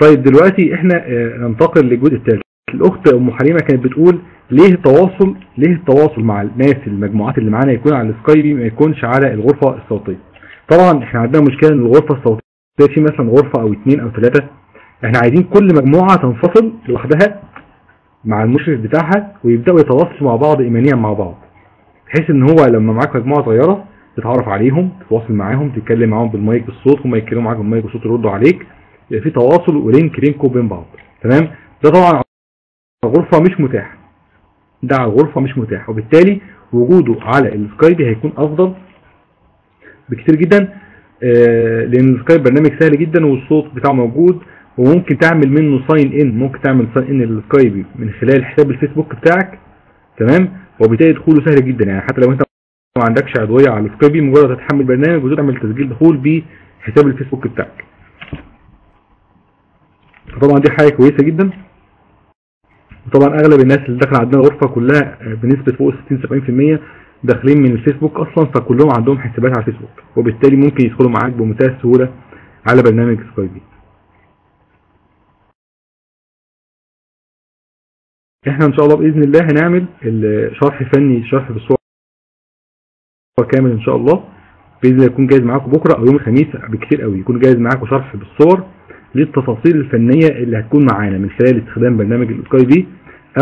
طيب دلوقتي إحنا آه، ننتقل للجزء الثالث الأخت أم حليمة كانت بتقول ليه التواصل ليه التواصل مع الناس المجموعات اللي معانا يكون على السكايبي ما يكونش على الغرفة الصوتية؟ طبعا إحنا عندنا مشكلة إن الغرفة الصوتية في مثلا غرفة أو اثنين أو ثلاثة إحنا عايزين كل مجموعة تنفصل لوحدها مع المشرف بتاعها ويبدأوا يتواصلوا مع بعض ايمانيا مع بعض. بحيث إن هو لما معاك مجموعة صغيرة تتعرف عليهم تتواصل معاهم تتكلم معاهم بالمايك بالصوت هم يتكلموا معاك بالمايك بالصوت يردوا عليك. يبقى في تواصل و link link و بين بعض. تمام؟ ده طبعا غرفة مش متاح ده على الغرفه مش متاح وبالتالي وجوده على السكايب هيكون أفضل بكتير جدا. آه، لأن السكايب برنامج سهل جدا والصوت بتاعه موجود. وممكن تعمل منه sign in ممكن تعمل sign in للسكايب من خلال حساب الفيسبوك بتاعك. تمام؟ وبالتالي دخوله سهل جدا. يعني حتى لو أنت ما عندكش عضويه على السكايب مجرد هتحمل برنامج وتعمل تسجيل دخول بحساب الفيسبوك بتاعك. فطبعا دي حاجة كويسة جدا. وطبعا أغلب الناس اللي داخلة عندنا الغرفه كلها آه، بنسبة فوق 60 70% داخلين من الفيسبوك أصلا فكلهم عندهم حسابات على الفيسبوك. وبالتالي ممكن يدخلوا معاك بمنتهى السهولة على برنامج سكايبي إحنا إن شاء الله بإذن الله هنعمل الشرح فني شرح بالصور كامل إن شاء الله. بإذن الله يكون جاهز معاكم بكرة أو يوم الخميس بكتير قوي. يكون جاهز معاكم شرح بالصور للتفاصيل الفنية اللي هتكون معانا من خلال استخدام برنامج السكايب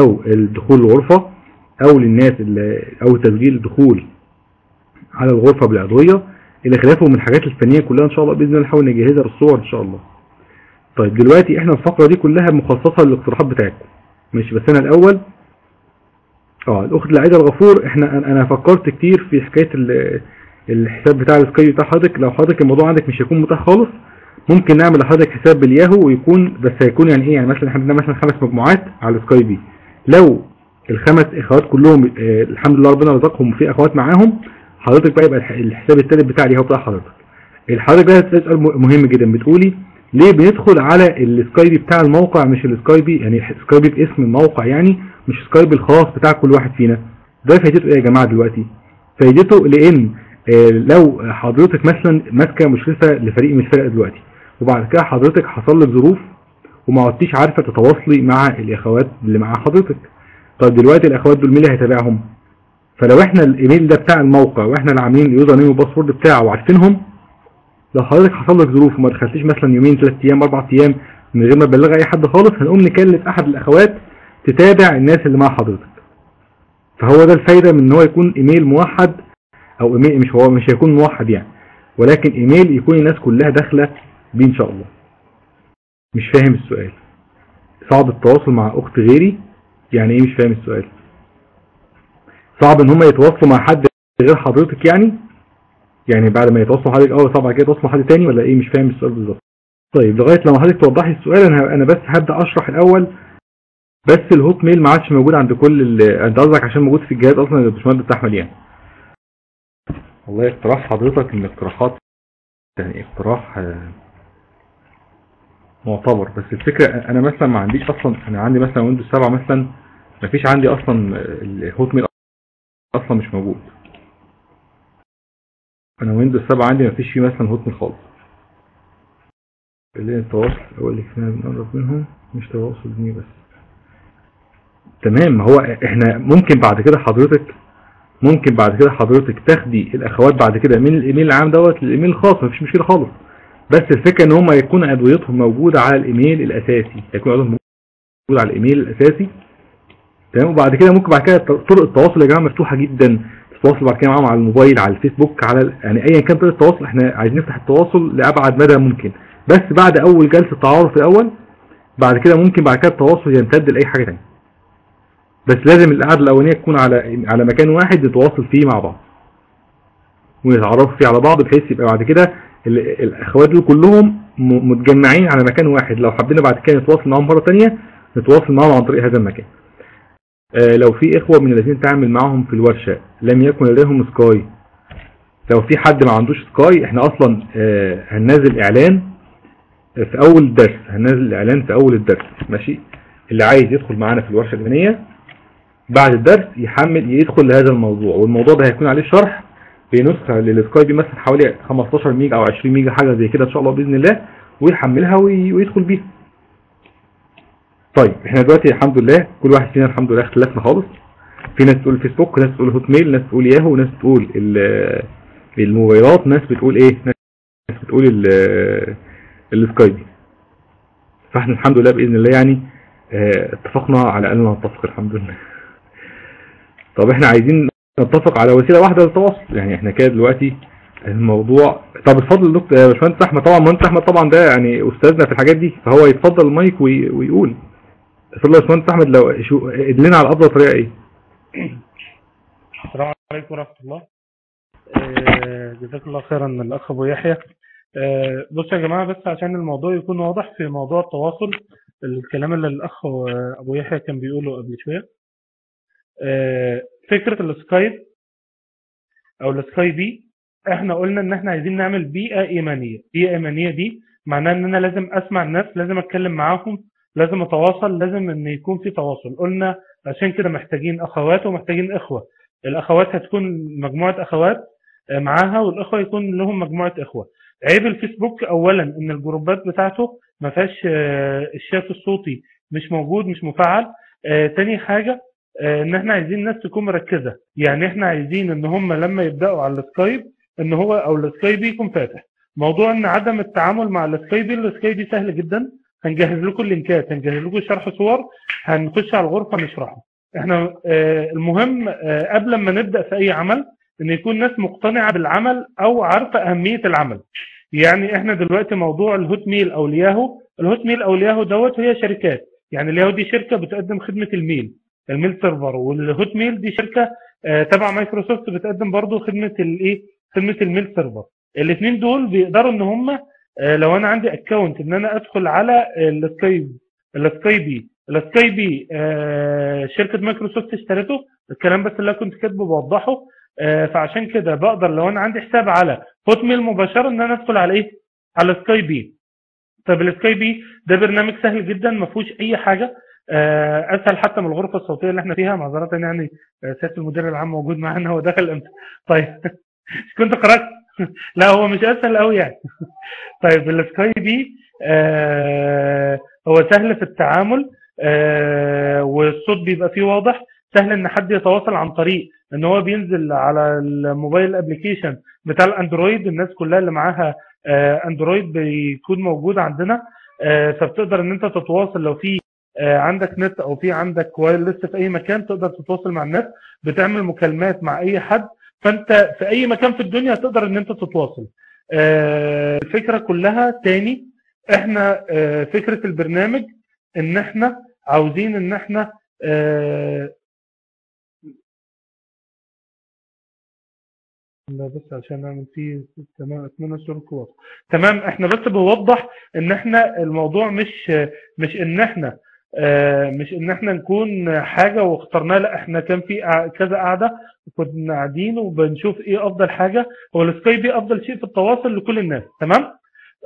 أو الدخول الغرفة أو للناس اللي أو تسجيل الدخول على الغرفة بالعضوية. إلى خلافه من الحاجات الفنية كلها إن شاء الله بإذن الله نحاول نجهزها بالصور إن شاء الله. طيب دلوقتي إحنا الفقرة دي كلها مخصصة للاقتراحات بتاعتكم. ماشي بس أنا الأول آه الأخت العيدة الغفور إحنا أنا فكرت كتير في حكاية ال- الحساب بتاع السكاي بتاع حضرتك. لو حضرتك الموضوع عندك مش هيكون متاح خالص ممكن نعمل لحضرتك حساب بالياهو ويكون بس هيكون يعني إيه؟ يعني مثلا إحنا عندنا مثلا خمس مجموعات على السكايب. لو الخمس إخوات كلهم آه الحمد لله ربنا رزقهم وفي إخوات معاهم حضرتك بقى يبقى الح- الحساب الثالث بتاع الياهو بتاع حضرتك. الحضرتك بقى م- مهم جدا. بتقولي ليه بندخل على السكايب بتاع الموقع مش السكايب يعني السكايب باسم الموقع يعني مش سكايب الخاص بتاع كل واحد فينا. ده فايدته إيه يا جماعة دلوقتي؟ فايدته لإن آه، لو حضرتك مثلا ماسكة مشرفه لفريق من الفرق دلوقتي. وبعد كده حضرتك حصل لك ظروف وما عدتيش عارفة تتواصلي مع الإخوات اللي مع حضرتك. طب دلوقتي الإخوات دول مين اللي هيتابعهم؟ فلو إحنا الإيميل ده بتاع الموقع وإحنا اللي عاملين ال user name وال password بتاعه وعارفينهم لو حضرتك حصل لك ظروف وما دخلتيش مثلا يومين ثلاث أيام أربع أيام من غير ما تبلغ أي حد خالص هنقوم نكلف أحد الإخوات تتابع الناس اللي مع حضرتك. فهو ده الفايدة من إن هو يكون إيميل موحد أو إيميل مش هو مش هيكون موحد يعني. ولكن إيميل يكون الناس كلها داخلة بيه إن شاء الله. مش فاهم السؤال. صعب التواصل مع أخت غيري؟ يعني إيه مش فاهم السؤال؟ صعب إن هم يتواصلوا مع حد غير حضرتك يعني؟ يعني بعد ما يتواصلوا حضرتك اول صعب كده يتواصلوا حد تاني ولا إيه؟ مش فاهم السؤال بالظبط. طيب لغاية لما حضرتك توضحي السؤال أنا أنا بس هبدأ أشرح الأول. بس الهوت ميل ما عادش موجود عند كل ال- انت قصدك عشان موجود في الجهاز أصلا يا باشمهندس أحمد يعني. والله اقتراح حضرتك من الاقتراحات يعني اقتراح آه، معتبر. بس الفكرة أنا مثلا ما عنديش أصلا أنا عندي مثلا ويندوز 7 مثلا ما فيش عندي أصلا الهوت ميل أصلا مش موجود. أنا ويندوز 7 عندي ما فيش فيه مثلا هوت ميل خالص. اللي التواصل هو اللي إحنا بنقرب منهم مش تواصل دي بس. تمام ما هو إحنا ممكن بعد كده حضرتك ممكن بعد كده حضرتك تاخدي الأخوات بعد كده من الإيميل العام دوت للإيميل الخاص مفيش مشكلة خالص. بس الفكرة إن هم يكون ادويتهم موجودة على الإيميل الأساسي. يكون ادويتهم موجودة على الإيميل الأساسي. تمام؟ وبعد كده ممكن بعد كده طرق التواصل يا جماعة مفتوحة جدا. تتواصل بعد كده معاهم على الموبايل على الفيسبوك على يعني ايا كان طريقة التواصل إحنا عايزين نفتح التواصل لأبعد مدى ممكن. بس بعد أول جلسة تعارف الأول بعد كده ممكن بعد كده التواصل يمتد لأي حاجة ثانية بس لازم القعدة الأولانية تكون على على مكان واحد نتواصل فيه مع بعض. ونتعرفوا فيه على بعض بحيث يبقى بعد كده الإخوات دول كلهم متجمعين على مكان واحد. لو حبينا بعد كده نتواصل معاهم مرة ثانية نتواصل معاهم عن طريق هذا المكان. آه، لو في إخوة من الذين تعمل معهم في الورشة لم يكن لديهم سكاي لو في حد ما عندوش سكاي إحنا أصلا آه، هننزل إعلان في أول الدرس هننزل الاعلان في أول الدرس ماشي؟ اللي عايز يدخل معانا في الورشة الفنيه بعد الدرس يحمل يدخل لهذا الموضوع والموضوع ده هيكون عليه شرح بنسخة للسكاي دي مثلا حوالي 15 ميجا أو 20 ميجا حاجة زي كده إن شاء الله بإذن الله ويحملها وي- ويدخل بيها. طيب إحنا دلوقتي الحمد لله كل واحد فينا الحمد لله اختلفنا خالص. في ناس تقول فيسبوك ناس تقول هوت ميل ناس تقول ياهو ناس تقول ال- الموبايلات ناس بتقول إيه ناس بتقول ال- السكايب فإحنا الحمد لله بإذن الله يعني آه، اتفقنا على ان نتفق الحمد لله. طب إحنا عايزين نتفق على وسيلة واحدة للتواصل. يعني إحنا كده دلوقتي الموضوع طب اتفضل دكتور يا باشمهندس أحمد. طبعا مهندس أحمد طبعا ده يعني أستاذنا في الحاجات دي فهو يتفضل المايك وي- ويقول. اتفضل يا باشمهندس أحمد لو شو إدلنا على افضل طريقة إيه؟ السلام عليكم ورحمة الله. آه، جزاك الله خيرا الأخ أبو يحيى. آه، بصوا يا جماعة بس عشان الموضوع يكون واضح في موضوع التواصل الكلام اللي الأخ أبو يحيى كان بيقوله قبل شوية. فكرة السكايب أو السكايبي إحنا قلنا إن إحنا عايزين نعمل بيئة إيمانية. بيئة إيمانية دي معناها إن أنا لازم أسمع الناس لازم أتكلم معاهم لازم أتواصل لازم إن يكون في تواصل. قلنا عشان كده محتاجين أخوات ومحتاجين إخوة. الأخوات هتكون مجموعة أخوات معاها والإخوة يكون لهم مجموعة إخوة. عيب الفيسبوك اولا إن الجروبات بتاعته ما فيهاش آه، الشات الصوتي مش موجود مش مفعل. آه، تاني حاجة آه، إن إحنا عايزين ناس تكون مركزة. يعني إحنا عايزين إن هم لما يبدأوا على السكايب إن هو أو ال Skype يكون فاتح. موضوع إن عدم التعامل مع ال Skype ال Skype سهل جدا. هنجهز لكم اللينكات هنجهز لكم شرح صور هنخش على الغرفة نشرحه. إحنا آه، المهم آه، قبل ما نبدأ في أي عمل إن يكون ناس مقتنعة بالعمل أو عارفة أهمية العمل. يعني إحنا دلوقتي موضوع ال Hotmail أو ال Yahoo. ال Hotmail أو الياهو دوت هي شركات. يعني الياهو دي شركة بتقدم خدمة ال mail. ال mail server. وال Hotmail دي شركة آه، تبع مايكروسوفت بتقدم برضو خدمة الايه خدمة ال mail server. الاثنين دول بيقدروا إن هم آه، لو أنا عندي account إن أنا أدخل على ال Skype ال Skype ال Skype آه، شركة مايكروسوفت اشترته. الكلام بس اللي كنت كاتبه بوضحه. آه، فعشان كده بقدر لو أنا عندي حساب على Hotmail مباشرة إن أنا أدخل على إيه؟ على Skype طب ال Skype ده برنامج سهل جدا ما فيهوش أي حاجة. آه، أسهل حتى من الغرفة الصوتية اللي إحنا فيها. معذرة يعني آه، سيادة المدير العام موجود معانا هو دخل إمتى؟ طيب كنت قرأت؟ لا هو مش أسهل قوي يعني. طيب ال Skype دي آه هو سهل في التعامل آه والصوت بيبقى فيه واضح. سهل إن حد يتواصل عن طريق إن هو بينزل على الموبايل application بتاع ال Android. الناس كلها اللي معاها آه Android بيكون موجود عندنا آه فبتقدر إن أنت تتواصل لو في آه عندك نت أو في عندك وايرلس في أي مكان تقدر تتواصل مع الناس بتعمل مكالمات مع أي حد فأنت في أي مكان في الدنيا تقدر إن أنت تتواصل. آه، الفكرة كلها تاني إحنا آه، فكرة البرنامج إن إحنا عاوزين إن إحنا آه، لا بس عشان أعمل فيه تمام أتمنى الصورة واضحه تمام إحنا بس بنوضح إن إحنا الموضوع مش مش إن إحنا آه، مش إن إحنا نكون حاجة واخترناها لأ إحنا كان في كذا قاعدة كنا قاعدين وبنشوف إيه أفضل حاجة. هو السكايبي أفضل شيء في التواصل لكل الناس تمام؟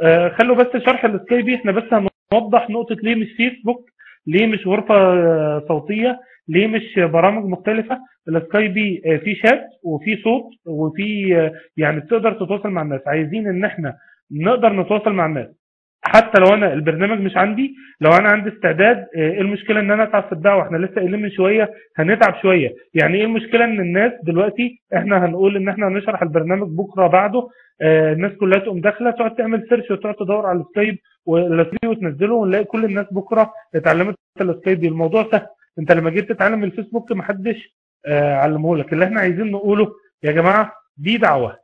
آه، خلوا بس شرح السكايبي إحنا بس هنوضح نقطة ليه مش فيسبوك ليه مش غرفة آه، صوتية ليه مش برامج مختلفة. ال Skype آه، فيه شات وفيه صوت وفيه آه، يعني بتقدر تتواصل مع الناس. عايزين إن إحنا نقدر نتواصل مع الناس. حتى لو أنا البرنامج مش عندي لو أنا عندي استعداد آه، إيه المشكلة إن أنا أتعب في الدعوة؟ إحنا لسه قايلين من شوية هنتعب شوية. يعني إيه المشكلة إن الناس دلوقتي إحنا هنقول إن إحنا هنشرح البرنامج بكرة بعده؟ آه، الناس كلها تقوم داخلة تقعد تعمل search وتقعد تدور على ال Skype وتنزله ونلاقي كل الناس بكرة اتعلمت السكايب دي. الموضوع سهل. أنت لما جيت تتعلم الفيسبوك محدش آه، علمه لك اللي إحنا عايزين نقوله يا جماعة دي دعوة.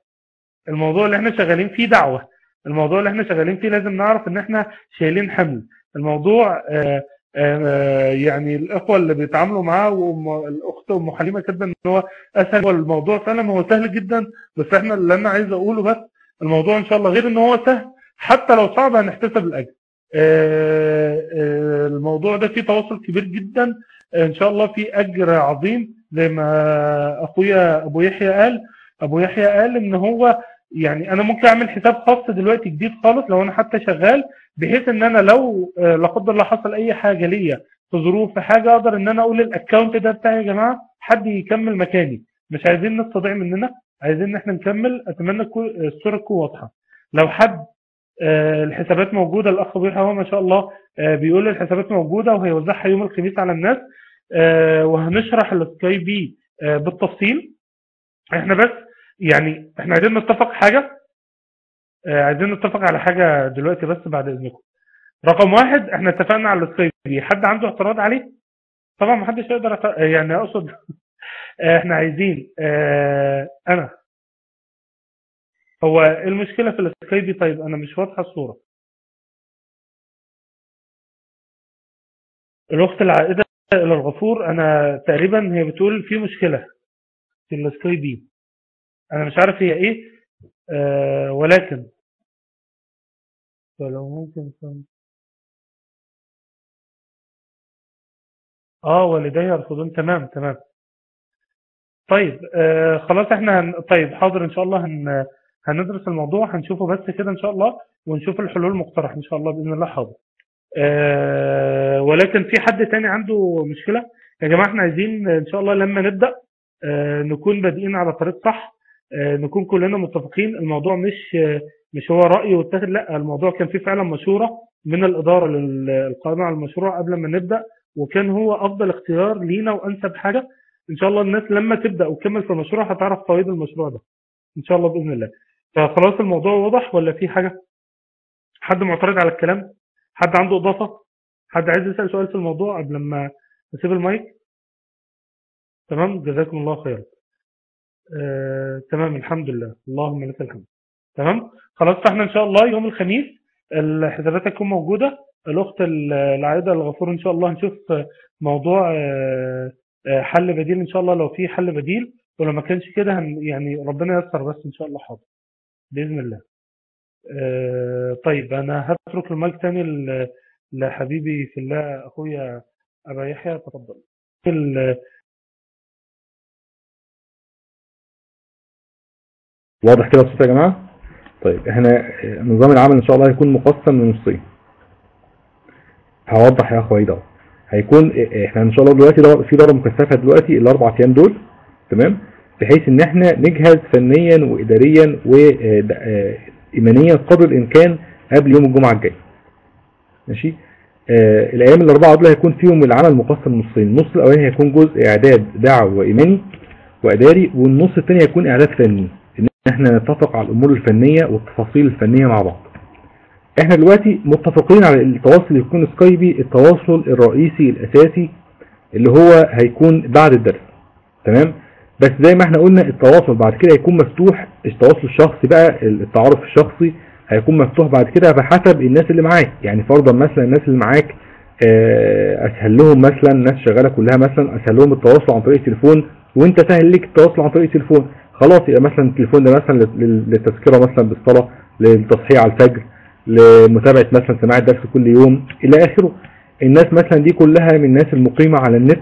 الموضوع اللي إحنا شغالين فيه دعوة. الموضوع اللي إحنا شغالين فيه لازم نعرف ان إحنا شايلين حمل. الموضوع آه، آه، يعني الإخوة اللي بيتعاملوا معاه والاخت أم حليمة كاتبة إن هو أسهل. هو الموضوع فعلا هو سهل جدا بس إحنا اللي أنا عايز أقوله بس الموضوع إن شاء الله غير إن هو سهل حتى لو صعب هنحتسب الأجر. آه، آه، الموضوع ده فيه تواصل كبير جدا. إن شاء الله فيه أجر عظيم زي ما أخويا أبو يحيى قال. أبو يحيى قال إن هو يعني أنا ممكن أعمل حساب خاص دلوقتي جديد خالص لو أنا حتى شغال بحيث إن أنا لو آه، لا قدر الله حصل أي حاجة ليا في ظروف في حاجة أقدر إن أنا أقول الاكونت ده بتاعي يا جماعة حد يكمل مكاني. مش عايزين ناس تضيع مننا عايزين إن إحنا نكمل. أتمنى الصورة تكون واضحة. لو حد آه، الحسابات موجودة الأخ يحيى هو ما شاء الله آه، بيقول الحسابات موجودة وهيوزعها يوم الخميس على الناس وهنشرح ال Skype بالتفصيل. إحنا بس يعني إحنا عايزين نتفق حاجة؟ آه، عايزين نتفق على حاجة دلوقتي بس بعد إذنكم. رقم واحد إحنا اتفقنا على ال Skype حد عنده اعتراض عليه؟ طبعا ما حدش يقدر يعت- يعني أقصد. آه، إحنا عايزين آه أنا. هو إيه المشكلة في ال Skype طيب أنا مش واضحة الصورة. الأخت العائدة إلى الغفور أنا تقريبا هي بتقول في مشكلة في ال Skype أنا مش عارف هي إيه آه ولكن. فلو ممكن آه والدي يرفضون تمام تمام. طيب آه خلاص إحنا هن... طيب حاضر. إن شاء الله هن... هندرس الموضوع. هنشوفه بس كده إن شاء الله ونشوف الحلول المقترحة إن شاء الله بإذن الله. حاضر. آه ولكن في حد تاني عنده مشكلة؟ يا جماعة إحنا عايزين إن شاء الله لما نبدأ آه نكون بادئين على طريق صح. نكون كلنا متفقين الموضوع مش آه مش هو رأي واتخذ لا الموضوع كان فيه فعلا مشورة من الإدارة للقائمة على المشروع قبل ما نبدأ وكان هو أفضل اختيار لينا وأنسب حاجة. إن شاء الله الناس لما تبدأ وتكمل في المشروع هتعرف فوائد المشروع ده إن شاء الله بإذن الله. فخلاص الموضوع واضح ولا في حاجة؟ حد معترض على الكلام؟ حد عنده إضافة؟ حد عايز يسأل سؤال في الموضوع قبل ما أسيب المايك؟ تمام جزاكم الله خيرا. آه، تمام الحمد لله. اللهم لك الحمد. تمام؟ خلاص فاحنا إن شاء الله يوم الخميس الحسابات هتكون موجودة. الأخت العائدة الغفور إن شاء الله هنشوف موضوع آه، آه، حل بديل إن شاء الله. لو في حل بديل ولو ما كانش كده يعني ربنا ييسر بس إن شاء الله حاضر. بإذن الله. آه، طيب أنا هترك المايك تاني لحبيبي في الله أخويا أبا يحيى تفضل. واضح كده الصوت يا جماعة؟ طيب إحنا نظام العمل إن شاء الله هيكون مقسم لنصين. هوضح يا اخويا ده هيكون إحنا إن شاء الله دلوقتي في دورة مكثفة دلوقتي الأربع أيام دول تمام؟ بحيث إن إحنا نجهز فنيا واداريا وايمانيا قدر الإمكان قبل يوم الجمعة الجاي. ماشي؟ آه الأيام الأربعة دول هيكون فيهم العمل مقسم نصين. النص الأولاني هيكون جزء إعداد دعوي وإيماني وإداري والنص الثاني هيكون إعداد فني. إحنا نتفق على الأمور الفنية والتفاصيل الفنية مع بعض. إحنا دلوقتي متفقين على التواصل يكون سكايبي التواصل الرئيسي الأساسي اللي هو هيكون بعد الدرس. تمام؟ بس زي ما إحنا قلنا التواصل بعد كده هيكون مفتوح التواصل الشخصي بقى التعارف الشخصي هيكون مفتوح بعد كده بحسب الناس اللي معاك. يعني فرضا مثلا الناس اللي معاك آه، أسهل لهم مثلا الناس شغالة كلها مثلا أسهل لهم التواصل عن طريق التليفون وأنت سهل ليك التواصل عن طريق التليفون. خلاص يبقى مثلا التليفون ده مثلا لل- للتذكرة مثلا بالصلاة للتصحيح على الفجر لمتابعة مثلا سماع الدرس كل يوم إلى آخره. الناس مثلا دي كلها من الناس المقيمة على النت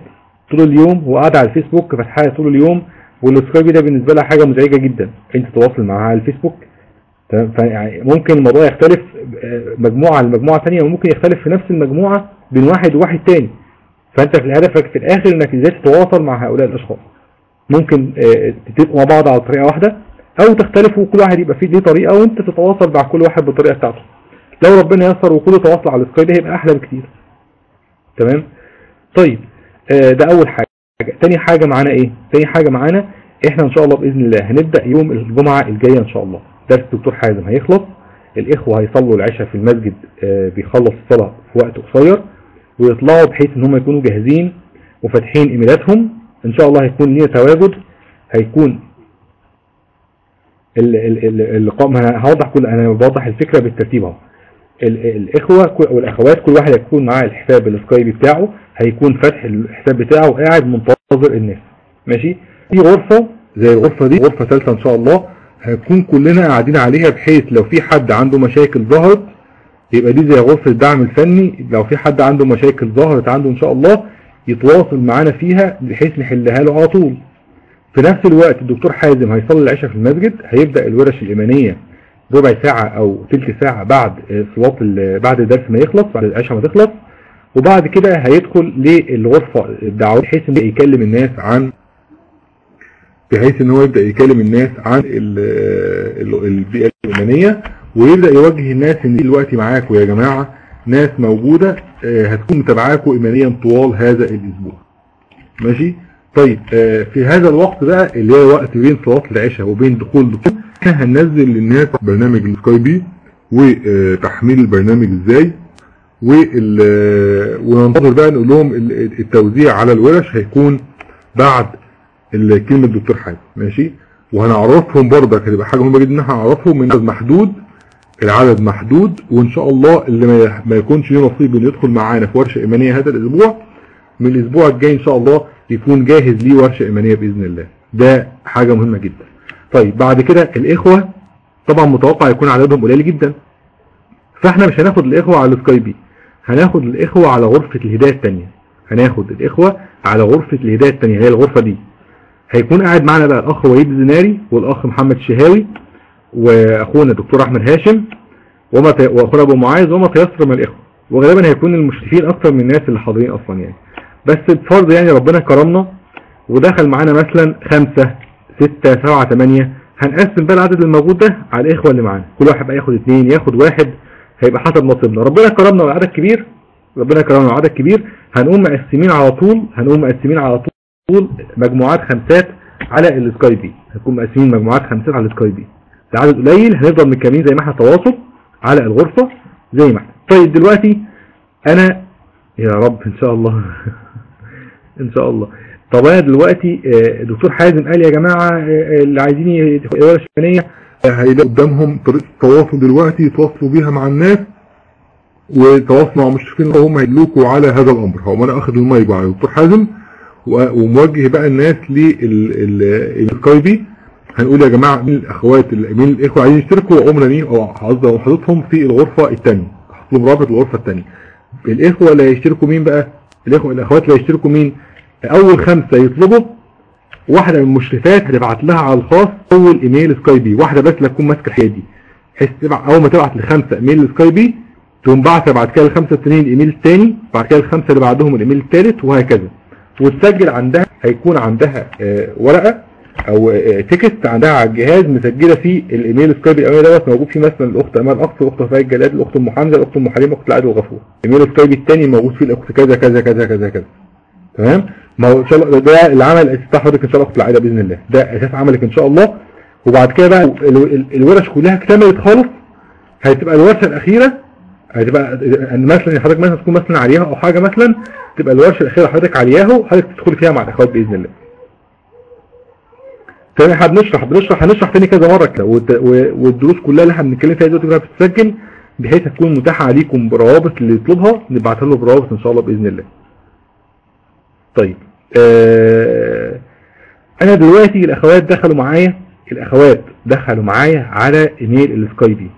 طول اليوم وقاعدة على الفيسبوك فاتحة طول اليوم والسكايب ده بالنسبة لها حاجة مزعجة جدا. أنت تتواصل معاها على الفيسبوك. تمام؟ ممكن الموضوع يختلف آه، مجموعة لمجموعة ثانية وممكن يختلف في نفس المجموعة بين واحد وواحد تاني. فأنت في هدفك في الآخر إنك إزاي تتواصل مع هؤلاء الأشخاص. ممكن آه، تتفقوا مع بعض على طريقة واحدة أو تختلفوا كل واحد يبقى فيه ليه طريقة وأنت تتواصل مع كل واحد بالطريقة بتاعته. لو ربنا ييسر وكله تواصل على السكاي ده هيبقى أحلى بكتير. تمام؟ طيب آه، ده أول حاجة. تاني حاجة معانا إيه؟ تاني حاجة معانا إحنا إن شاء الله بإذن الله هنبدأ يوم الجمعة الجاية إن شاء الله. درس الدكتور حازم هيخلص الإخوة هيصلوا العشاء في المسجد آه، بيخلص الصلاة في وقت قصير ويطلعوا بحيث إن هم يكونوا جاهزين وفاتحين إيميلاتهم إن شاء الله هيكون لينا تواجد هيكون ال- ال- ال- اللقاء هوضح كل أنا بوضح الفكرة بالترتيب أهو. ال- الإخوة والأخوات كل واحد هيكون معاه الحساب السكايبي بتاعه هيكون فاتح الحساب بتاعه وقاعد منتظر الناس. ماشي؟ في غرفة زي الغرفة دي غرفة ثالثة إن شاء الله هنكون كلنا قاعدين عليها بحيث لو في حد عنده مشاكل ظهرت يبقى دي زي غرفة الدعم الفني لو في حد عنده مشاكل ظهرت عنده إن شاء الله يتواصل معانا فيها بحيث نحلها له على طول. في نفس الوقت الدكتور حازم هيصلي العشاء في المسجد هيبدأ الورش الإيمانية ربع ساعة أو تلت ساعة بعد صلاة بعد الدرس ما يخلص بعد العشاء ما تخلص وبعد كده هيدخل للغرفة الدعوة بحيث إنه يكلم الناس عن بحيث إن هو يبدأ يكلم الناس عن ال- ال- البيئة الإيمانية ويبدأ يوجه الناس إن دلوقتي معاكم يا جماعة. ناس موجودة آه، هتكون متابعاكم ايمانيا طوال هذا الأسبوع. ماشي؟ طيب آه، في هذا الوقت بقى اللي هو وقت بين صلاة العشاء وبين دخول دخول إحنا هننزل للناس برنامج السكاي بي وتحميل البرنامج إزاي. وننتظر بقى نقول لهم ال- التوزيع على الورش هيكون بعد كلمة دكتور حازم. ماشي؟ وهنعرفهم برضك هتبقى حاجة مهمة جدا إن إحنا هنعرفهم من محدود العدد محدود وإن شاء الله اللي ما- يكونش له نصيب إنه يدخل معانا في ورشة إيمانية هذا الأسبوع من الأسبوع الجاي إن شاء الله يكون جاهز ليه ورشة إيمانية بإذن الله. ده حاجة مهمة جدا. طيب بعد كده الإخوة طبعا متوقع يكون عددهم قليل جدا. فإحنا مش هناخد الإخوة على السكاي بي هناخد الإخوة على غرفة الهداية التانية. هناخد الإخوة على غرفة الهداية التانية هي الغرفة دي. هيكون قاعد معنا بقى الأخ وليد الزناري والأخ محمد شهاوي وأخونا الدكتور أحمد هاشم وما. وأخونا أبو معاذ وما تيسر من الإخوة. وغالبا هيكون المشرفين أكتر من الناس اللي حاضرين أصلا يعني. بس بفرض يعني ربنا كرمنا ودخل معانا مثلا خمسة ستة سبعة تمانية هنقسم بقى العدد الموجود ده على الإخوة اللي معانا. كل واحد بقى ياخد اتنين ياخد واحد هيبقى حسب نصيبنا. ربنا كرمنا والعدد كبير ربنا كرمنا والعدد كبير هنقوم مقسمين على طول هنقوم مقسمين على طول مجموعات خمسات على ال Skype. هنكون مقسمين مجموعات خمسات على ال Skype. العدد قليل هنفضل مكملين زي ما إحنا تواصل على الغرفة زي ما إحنا. طيب دلوقتي أنا يا رب إن شاء الله إن شاء الله. طب أنا دلوقتي آه، دكتور حازم قال يا جماعة آه، اللي عايزين ورشة فنية هيلاقوا قدامهم طريقة تواصل دلوقتي يتواصلوا بيها مع الناس وتواصلوا مع المشرفين هم هيدلوكوا على هذا الأمر. هو أنا أخذ المايك بقى على دكتور حازم وموجه بقى الناس للسكاي بي. هنقول يا جماعة مين الأخوات مين الإخوة؟ عايزين يشتركوا وعمرنا مين؟ أو قصدي حضرتهم في الغرفة الثانية لهم رابط الغرفة الثانية الإخوة اللي هيشتركوا مين بقى؟ الاخوة الأخوات اللي هيشتركوا مين؟ أول خمسة يطلبوا واحدة من المشرفات هتبعت لها على الخاص أول إيميل Skype واحدة بس اللي تكون ماسكة الحاجة دي تبع أول ما تبعت لخمسة إيميل Skype تقوم بعت بعد كده الخمسة التانيين الايميل التاني بعد كده الخمسة اللي بعدهم الإيميل التالت وهكذا. وتسجل عندها هيكون عندها آه، ورقة أو text عندها على الجهاز مسجلة فيه الايميل Skype الأولاني دوت موجود فيه مثلا الأخت أمال اخت الأخت وفاء الجلال الأخت أم حمزة الأخت أم حليم الاخت العائدة للغفور. الايميل Skype التاني موجود فيه الأخت كذا كذا كذا كذا كذا. تمام؟ ما هو إن شاء الله ده العمل بتاع حضرتك إن شاء الله في العاده بإذن الله. ده أساس عملك إن شاء الله. وبعد كده بقى ال- ال- الورش كلها اكتملت خالص. هتبقى الورشة الأخيرة هتبقى مثلا حضرتك مثلا تكون مثلا عليها أو حاجة مثلا تبقى الورشة الأخيرة حضرتك عليها وحضرتك تدخل فيها مع الإخوات بإذن الله. تاني إحنا بنشرح بنشرح هنشرح تاني كذا مرة كده والدروس كلها اللي إحنا بنتكلم فيها دلوقتي بتتسجل بحيث تكون متاحة عليكم بروابط اللي يطلبها نبعتها له بروابط إن شاء الله بإذن الله. طيب آه أنا دلوقتي الأخوات دخلوا معايا الأخوات دخلوا معايا على إيميل ال Skype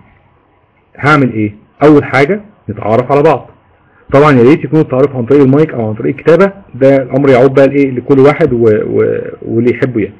هعمل إيه؟ أول حاجة نتعرف على بعض. طبعا يا ريت يكون التعرف عن طريق المايك أو عن طريق الكتابة ده الأمر يعود بقى لإيه؟ لكل واحد. واللي يحبه يعني.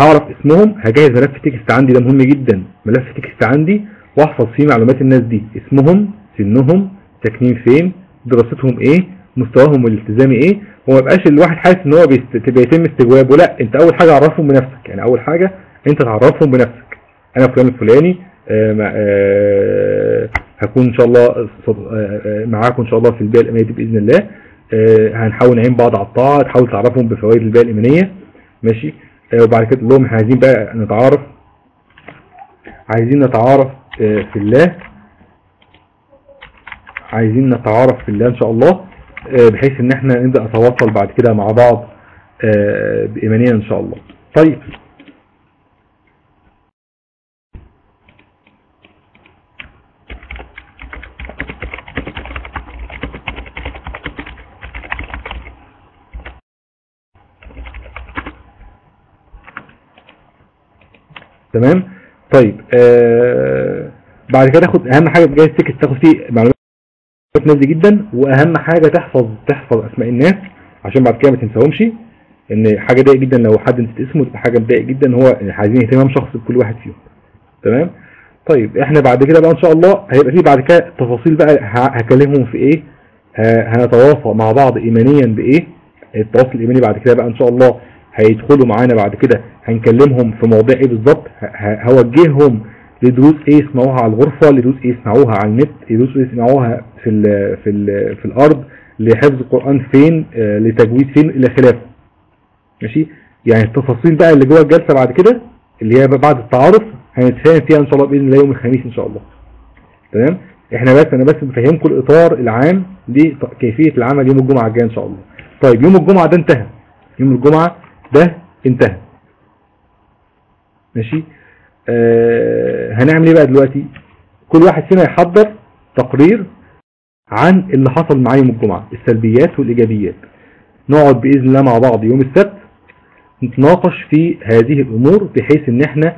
هعرف اسمهم هجهز ملف text عندي ده مهم جدا. ملف text عندي واحفظ فيه معلومات الناس دي. اسمهم سنهم ساكنين فين دراستهم إيه مستواهم الالتزامي إيه. وما يبقاش الواحد حاسس إن هو. بيتم استجوابه. لا أنت أول حاجة عرفهم بنفسك. يعني أول حاجة أنت تعرفهم بنفسك. أنا فلان الفلاني آه آه هكون إن شاء الله آه، معاكم إن شاء الله في البيئة الأمنية دي بإذن الله. هنحاول نعين بعض على الطاعة تحاول تعرفهم بفوائد البيئة الأمنية. ماشي؟ وبعد كده لهم إحنا عايزين بقى نتعارف. عايزين نتعارف آه في الله. عايزين نتعارف في الله إن شاء الله آه، بحيث إن إحنا نبدأ نتواصل بعد كده مع بعض آه، بإيمانية إن شاء الله. طيب. تمام؟ طيب آه بعد كده تاخد أهم حاجة في جهاز التيكت تاخد فيه معلومات دي جدا وأهم حاجة تحفظ تحفظ أسماء الناس عشان بعد كده ما تنساهمش إن حاجة ضايق جدا لو حد نسيت اسمه تبقى حاجة مضايق جدا هو عايزين اهتمام شخصي بكل واحد فيهم. تمام؟ طيب إحنا بعد كده بقى إن شاء الله هيبقى فيه بعد كده تفاصيل بقى هكلمهم في إيه؟ ه- هنتواصل مع بعض ايمانيا بإيه؟ التواصل الإيماني بعد كده بقى إن شاء الله هيدخلوا معانا بعد كده. هنكلمهم في مواضيع إيه بالظبط؟ هوجههم لدروس إيه يسمعوها على الغرفة لدروس إيه يسمعوها على النت لدروس إيه يسمعوها في ال في ال في الأرض لحفظ القرآن فين آه، لتجويد فين إلى خلافه. ماشي؟ يعني التفاصيل بقى اللي جوه الجلسة بعد كده اللي هي بعد التعارف هنتفاهم فيها إن شاء الله بإذن الله يوم الخميس إن شاء الله. تمام؟ إحنا بس أنا بس بفهمكم الإطار العام لكيفية العمل يوم الجمعة الجاي إن شاء الله. طيب يوم الجمعة ده انتهى. يوم الجمعة ده انتهى. ماشي؟ آه هنعمل إيه بقى دلوقتي؟ كل واحد فينا يحضر تقرير عن اللي حصل معاه يوم الجمعة السلبيات والإيجابيات. نقعد بإذن الله مع بعض يوم السبت نتناقش في هذه الأمور بحيث إن إحنا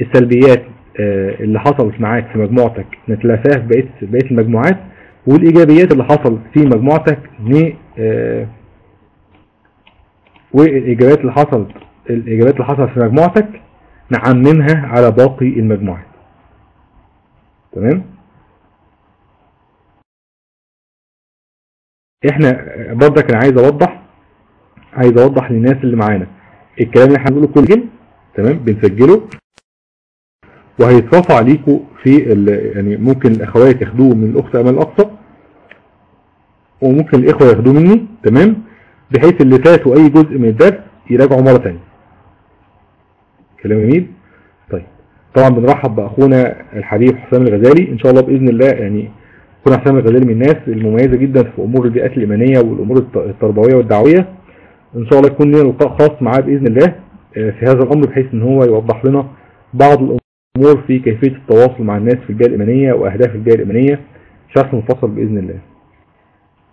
السلبيات آه، اللي حصلت معاك في مجموعتك نتلافاها في بقية المجموعات والإيجابيات اللي حصلت في مجموعتك ن والايجابيات اللي حصلت الايجابيات اللي حصلت في مجموعتك نعممها على باقي المجموعات. تمام؟ إحنا برضك أنا عايز اوضح عايز أوضح للناس اللي معانا. الكلام اللي إحنا بنقوله كل جن تمام؟ بنسجله. وهيترفع ليكم في يعني ممكن الأخوات ياخدوه من الأخت امال الاقصى وممكن الإخوة ياخدوه مني تمام؟ بحيث اللي فاتوا اي جزء من الدرس يراجعوا مرة ثانية كلام جميل؟ طيب. طبعا بنرحب بأخونا الحبيب حسام الغزالي. إن شاء الله بإذن الله يعني أخونا حسام الغزالي من الناس المميزة جدا في أمور البيئات الايمانيه والأمور الت- التربوية والدعوية. إن شاء الله يكون لنا لقاء خاص معاه بإذن الله آه، في هذا الأمر بحيث إن هو يوضح لنا بعض الأمور في كيفية التواصل مع الناس في البيئة الايمانيه وأهداف البيئة الايمانيه شرح مفصل بإذن الله.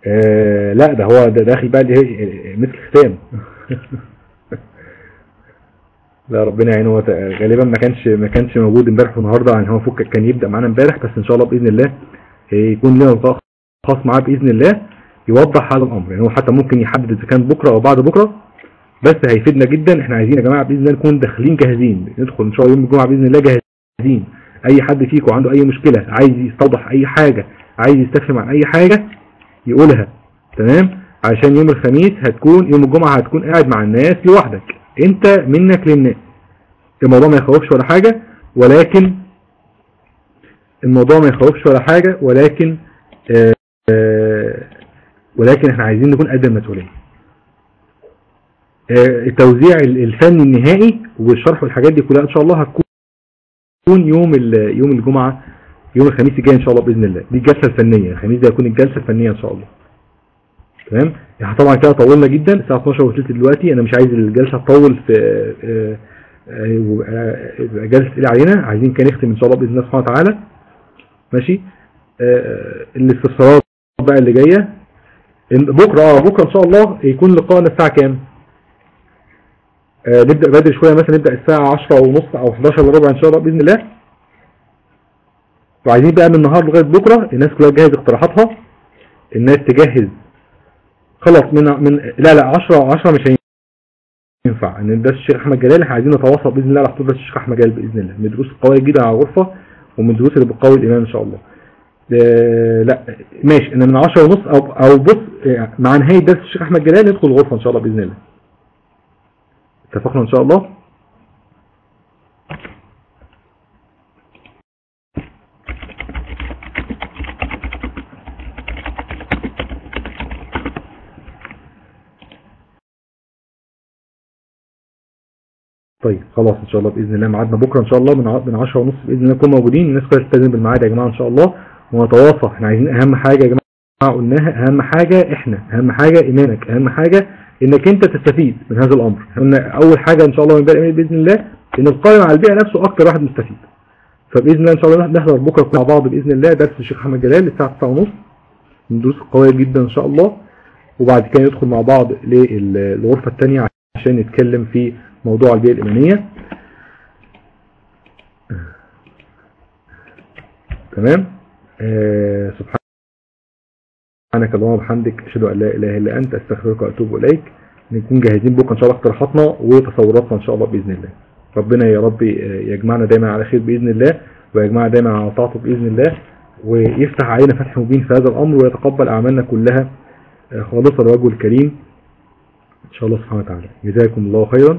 آه لا ده هو ده داخل بقى هي مثل ختام. لا ربنا يعينه. هو غالبا ما كانش ما كانش موجود امبارح والنهاردة يعني هو فك كان يبدأ معانا امبارح بس إن شاء الله بإذن الله يكون لنا لقاء خاص معاه بإذن الله يوضح هذا الأمر. يعني هو حتى ممكن يحدد إذا كان بكرة أو بعد بكرة بس هيفيدنا جدا. إحنا عايزين يا جماعة بإذن الله نكون داخلين جاهزين. ندخل إن شاء الله يوم الجمعة بإذن الله جاهزين. أي حد فيكم عنده أي مشكلة عايز يستوضح أي حاجة عايز يستفهم عن أي حاجة يقولها. تمام؟ عشان يوم الخميس هتكون يوم الجمعة هتكون قاعد مع الناس لوحدك. انت منك للناس. الموضوع ما يخوفش ولا حاجة ولكن الموضوع ما يخوفش ولا حاجة ولكن آه آه ولكن إحنا عايزين نكون قد المسؤولية. التوزيع الفني النهائي والشرح والحاجات دي كلها إن شاء الله هتكون يوم يوم الجمعة يوم الخميس الجاي إن شاء الله بإذن الله. دي الجلسة الفنية. الخميس ده هيكون الجلسة الفنية إن شاء الله. تمام؟ يعني طبعا كده طولنا جدا. الساعة 12 وثلث دلوقتي. أنا مش عايز الجلسة تطول في جلسة تقيل علينا. عايزين كان نختم إن شاء الله بإذن الله سبحانه وتعالى. ماشي؟ الاستفسارات بقى اللي جاية. بكرة آه بكرة إن شاء الله يكون لقاءنا الساعة كام؟ آه نبدأ بدري شوية. مثلا نبدأ الساعة 10 ونص أو 11 وربع إن شاء الله بإذن الله. وعايزين بقى من النهار لغاية بكرة الناس كلها تجهز اقتراحاتها. الناس تجهز. خلاص من من لا لا 10 10 مش هينفع. إن درس الشيخ أحمد جلال إحنا عايزين نتواصل بإذن الله على حضور الشيخ أحمد جلال بإذن الله. من دروس قويه جدا على الغرفة ومن دروس اللي بتقوي الإيمان إن شاء الله. آه لا ماشي. إن من 10 ونص أو أو بص مع نهاية درس الشيخ أحمد جلال ندخل الغرفة إن شاء الله بإذن الله. اتفقنا إن شاء الله؟ طيب خلاص إن شاء الله بإذن الله ميعادنا بكرة إن شاء الله من من 10 ونص بإذن الله نكون موجودين الناس كلها تلتزم بالميعاد يا جماعة إن شاء الله. ونتواصى إحنا عايزين أهم حاجة يا جماعة قلناها أهم حاجة إحنا أهم حاجة إيمانك أهم حاجة إنك أنت تستفيد من هذا الأمر. قلنا أول حاجة إن شاء الله من بإذن الله إن القائم على البيئة نفسه أكتر واحد مستفيد. فبإذن الله إن شاء الله نحضر بكرة مع بعض بإذن الله درس الشيخ أحمد جلال الساعة 9:30 من دروس قوية جدا إن شاء الله. وبعد كده ندخل مع بعض للغرفة الثانية عشان نتكلم في موضوع البيئة الإيمانية. تمام؟ آه سبحانك اللهم وبحمدك أشهد أن لا إله إلا أنت أستغفرك وأتوب إليك. نكون جاهزين بكرة إن شاء الله اقتراحاتنا وتصوراتنا إن شاء الله بإذن الله. ربنا يا رب يجمعنا دايما على خير بإذن الله ويجمعنا دايما على طاعته بإذن الله ويفتح علينا فتح مبين في هذا الأمر ويتقبل أعمالنا كلها. خالصه لوجهه الكريم. إن شاء الله سبحانه وتعالى. جزاكم الله خيرا.